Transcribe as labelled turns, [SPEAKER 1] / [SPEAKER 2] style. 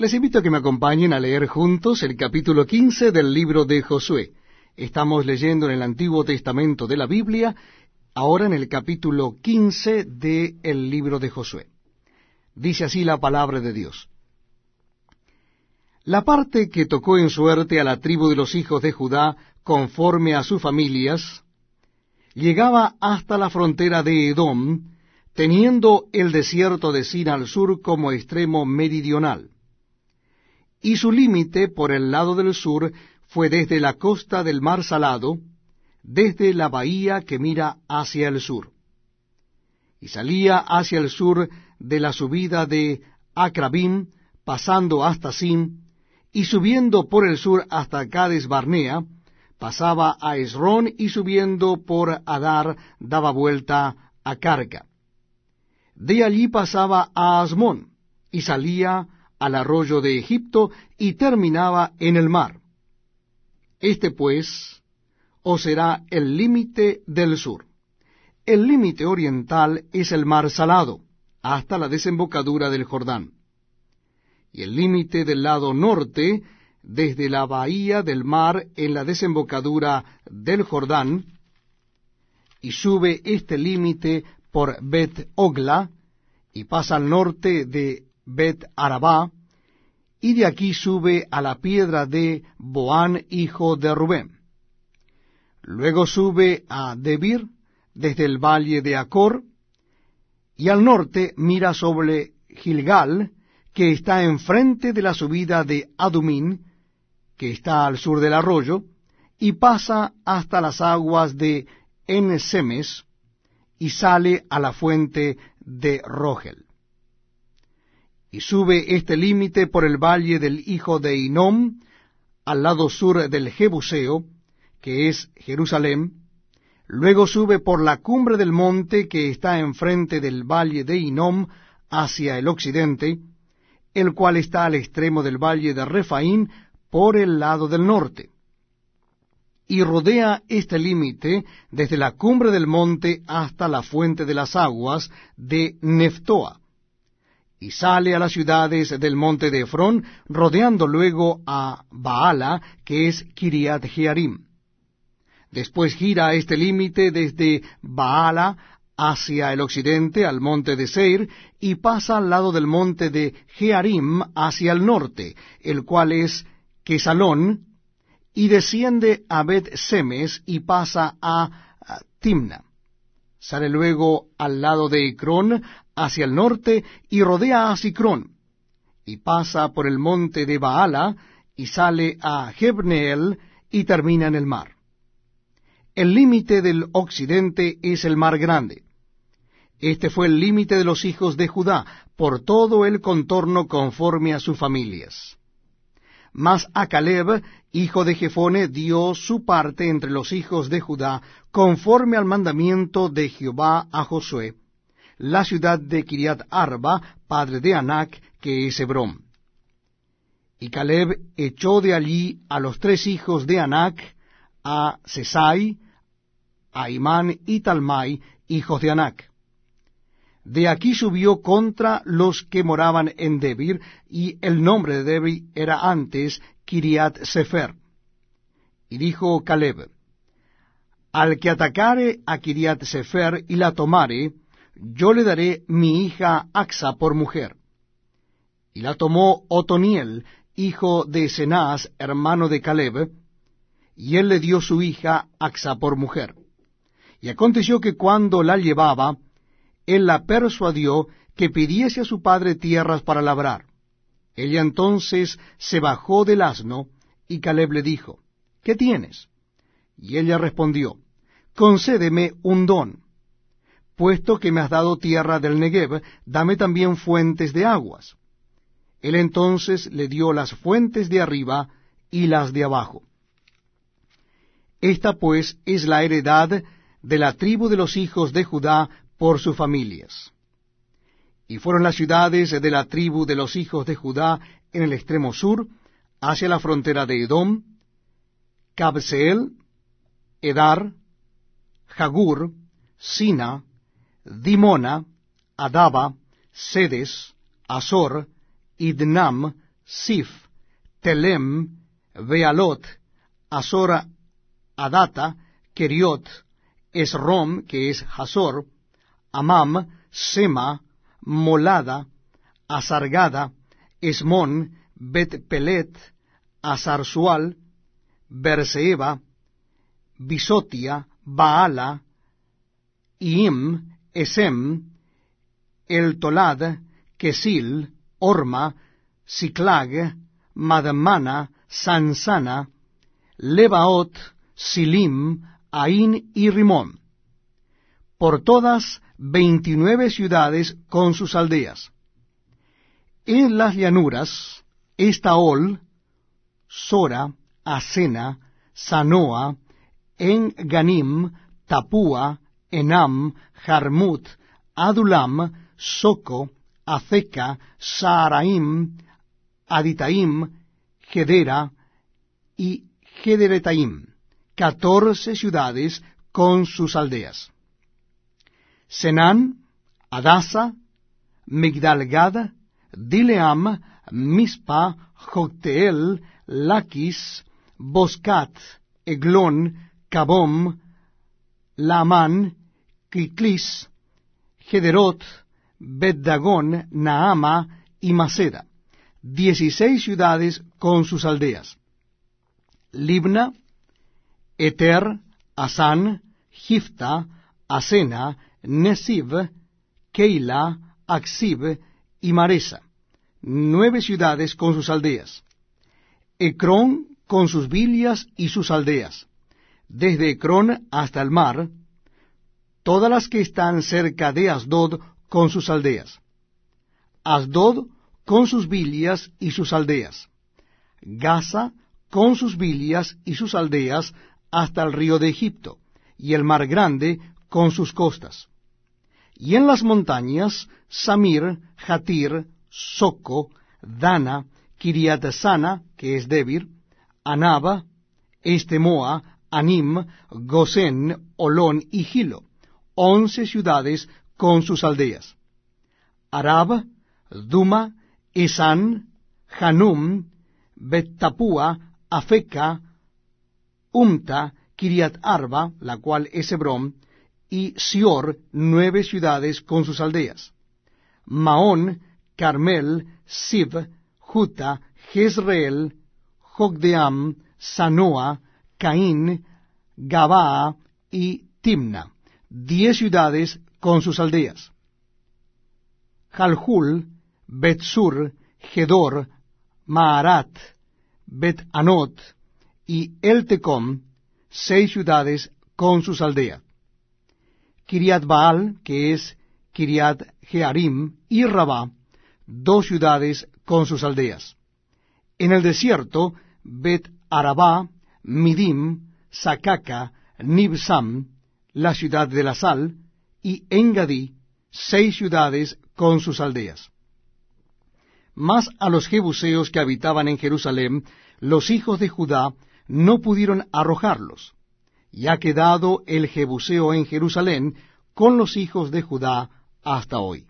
[SPEAKER 1] Les invito a que me acompañen a leer juntos el capítulo 15 del libro de Josué. Estamos leyendo en el Antiguo Testamento de la Biblia, ahora en el capítulo 15 del libro de Josué. Dice así la palabra de Dios. La parte que tocó en suerte a la tribu de los hijos de Judá, conforme a sus familias, llegaba hasta la frontera de Edom, teniendo el desierto de Sin al sur como extremo meridional y su límite por el lado del sur fue desde la costa del mar Salado, desde la bahía que mira hacia el sur. Y salía hacia el sur de la subida de Acrabim, pasando hasta Sim, y subiendo por el sur hasta Cades Barnea, pasaba a Esrón y subiendo por Adar daba vuelta a Carca. De allí pasaba a Asmón, y salía al arroyo de Egipto y terminaba en el mar. Este pues os será el límite del sur. El límite oriental es el mar salado, hasta la desembocadura del Jordán. Y el límite del lado norte, desde la bahía del mar en la desembocadura del Jordán, y sube este límite por Bet Ogla, y pasa al norte de Bet Arabá, y de aquí sube a la piedra de Boán, hijo de Rubén. Luego sube a Debir, desde el valle de Acor, y al norte mira sobre Gilgal, que está enfrente de la subida de Adumín, que está al sur del arroyo, y pasa hasta las aguas de Ensemes, y sale a la fuente de Rogel y sube este límite por el valle del hijo de Inom, al lado sur del Jebuseo, que es Jerusalén, luego sube por la cumbre del monte que está enfrente del valle de Inom hacia el occidente, el cual está al extremo del valle de Refaín por el lado del norte. Y rodea este límite desde la cumbre del monte hasta la fuente de las aguas de Neftoa y sale a las ciudades del monte de Efrón, rodeando luego a Baala, que es Kiriat Jearim. Después gira este límite desde Baala hacia el occidente al monte de Seir, y pasa al lado del monte de Jearim hacia el norte, el cual es Quesalón, y desciende a Bet Semes y pasa a Timna. Sale luego al lado de Ecrón hacia el norte y rodea a Sicrón, y pasa por el monte de Baala, y sale a Jebneel, y termina en el mar. El límite del occidente es el mar grande. Este fue el límite de los hijos de Judá, por todo el contorno conforme a sus familias. Mas a Caleb, hijo de Jefone, dio su parte entre los hijos de Judá, conforme al mandamiento de Jehová a Josué, la ciudad de Kiriat Arba, padre de Anac, que es Hebrón. Y Caleb echó de allí a los tres hijos de Anac, a Sesai, a Imán y Talmai, hijos de Anac. De aquí subió contra los que moraban en Debir, y el nombre de Debir era antes Kiriat Sefer. Y dijo Caleb, Al que atacare a Kiriat Sefer y la tomare, yo le daré mi hija Axa por mujer. Y la tomó Otoniel, hijo de Cenaz, hermano de Caleb, y él le dio su hija Axa por mujer. Y aconteció que cuando la llevaba, él la persuadió que pidiese a su padre tierras para labrar. Ella entonces se bajó del asno, y Caleb le dijo, ¿Qué tienes? Y ella respondió, Concédeme un don puesto que me has dado tierra del Negev, dame también fuentes de aguas. Él entonces le dio las fuentes de arriba y las de abajo. Esta pues es la heredad de la tribu de los hijos de Judá por sus familias. Y fueron las ciudades de la tribu de los hijos de Judá en el extremo sur, hacia la frontera de Edom, Cabseel, Edar, Jagur, Sina, Dimona, Adaba, Sedes, Azor, Idnam, Sif, Telem, Bealot, Azora, Adata, Keriot, Esrom, que es Hazor, Amam, Sema, Molada, Azargada, Esmón, Bet Pelet, Azarzual, Berseba, Bisotia, Baala, Iim, Esem, El Tolad, Kesil, Orma, Siclag, Madmana, Sansana, Lebaot, Silim, Ain y Rimón. Por todas veintinueve ciudades con sus aldeas. En las llanuras, Estaol, Sora, Asena, Sanoa, En Ganim, Tapúa, Enam, Jarmut, Adulam, Soco, Azeca, Saaraim, Aditaim, Gedera y Gederetaim, catorce ciudades con sus aldeas. Senán, Adasa, Migdalgad, Dileam, Mispa, Jocteel, Lakis, Boscat, Eglon, Cabom, Laman, Kiklis, Gederot, Beddagón, Naama y Maceda, dieciséis ciudades con sus aldeas. Libna, Eter, Asán, Gifta, Asena, Nesib, Keila, Aksib y Maresa, nueve ciudades con sus aldeas. Ecrón con sus villas y sus aldeas, desde Ecrón hasta el mar, todas las que están cerca de Asdod con sus aldeas. Asdod con sus villas y sus aldeas. Gaza con sus villas y sus aldeas hasta el río de Egipto, y el mar grande con sus costas. Y en las montañas, Samir, Jatir, Soco, Dana, Kiriat Sana, que es Debir, Anaba, Estemoa, Anim, Gosén, Olón y Gilo, once ciudades con sus aldeas. Arab, Duma, Esan, Hanum, Betapúa, Afeca, Umta, Kiriat Arba, la cual es Hebrón, y Sior, nueve ciudades con sus aldeas. Maón, Carmel, Sib, Juta, Jezreel, Jogdeam, Sanoa, Caín, Gabaa y Timna, diez ciudades con sus aldeas. Jalhul, Betsur, Gedor, Maarat, Bet-Anot y Eltecom, seis ciudades con sus aldeas. Kiriat Baal, que es Kiriat Jearim, y Rabá, dos ciudades con sus aldeas. En el desierto, Bet Arabá, Midim, Sacaca, Nibsam, la ciudad de la sal, y Engadí, seis ciudades con sus aldeas. Mas a los jebuseos que habitaban en Jerusalén, los hijos de Judá no pudieron arrojarlos, y ha quedado el jebuseo en Jerusalén con los hijos de Judá hasta hoy.